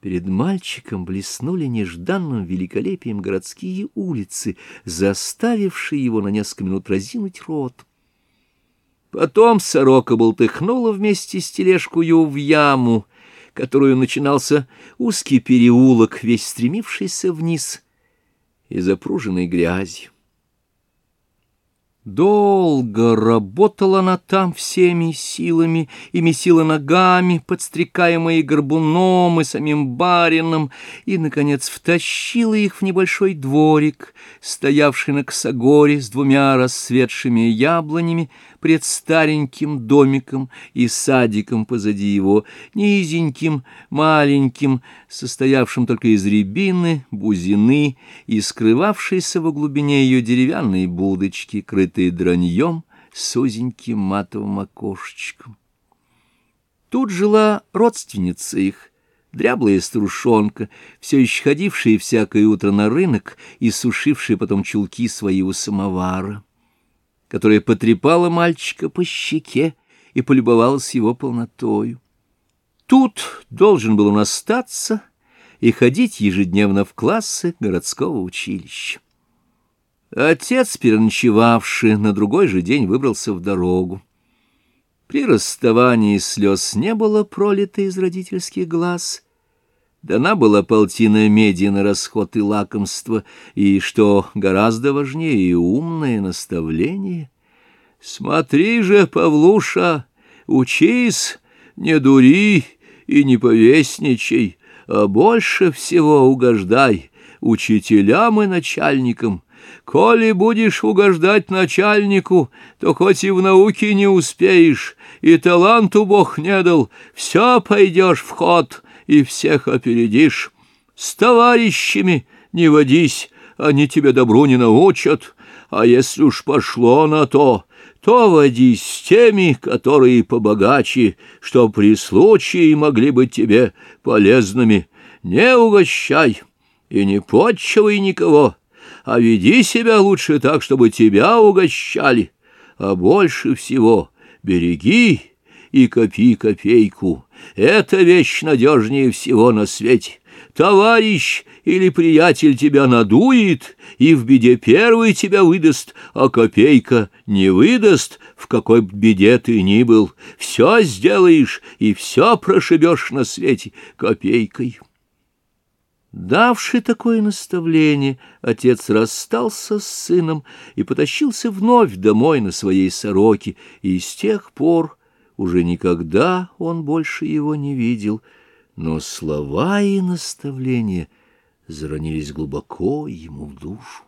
Перед мальчиком блеснули нежданным великолепием городские улицы, заставившие его на несколько минут разинуть рот. Потом сорока болтыхнула вместе с тележкою в яму, которую начинался узкий переулок, весь стремившийся вниз и запруженный грязью. Долго работала она там всеми силами и месила ногами, подстрекаемые горбуном и самим барином, и, наконец, втащила их в небольшой дворик, стоявший на косогоре с двумя рассветшими яблонями, пред стареньким домиком и садиком позади его, низеньким, маленьким, состоявшим только из рябины, бузины и скрывавшейся во глубине ее деревянной будочки, крытые драньем с узеньким матовым окошечком. Тут жила родственница их, дряблая старушонка, все еще ходившая всякое утро на рынок и сушившая потом чулки свои у самовара которая потрепала мальчика по щеке и полюбовалась его полнотою. Тут должен был он остаться и ходить ежедневно в классы городского училища. Отец, переночевавший, на другой же день выбрался в дорогу. При расставании слез не было пролито из родительских глаз — Дана была полтина меди на расход и лакомство, и, что гораздо важнее, умное наставление. «Смотри же, Павлуша, учись, не дури и не повесничай, а больше всего угождай учителям и начальникам». Коли будешь угождать начальнику, то хоть и в науке не успеешь, и таланту Бог не дал, все пойдешь в ход, и всех опередишь. С товарищами не водись, они тебя добру не научат, а если уж пошло на то, то водись с теми, которые побогаче, что при случае могли быть тебе полезными. Не угощай и не подчивай никого, а веди себя лучше так, чтобы тебя угощали, а больше всего береги и копи копейку. Это вещь надежнее всего на свете. Товарищ или приятель тебя надует и в беде первый тебя выдаст, а копейка не выдаст, в какой б беде ты ни был. Все сделаешь и все прошибешь на свете копейкой. Давший такое наставление, отец расстался с сыном и потащился вновь домой на своей сороке, и с тех пор уже никогда он больше его не видел, но слова и наставления заронились глубоко ему в душу.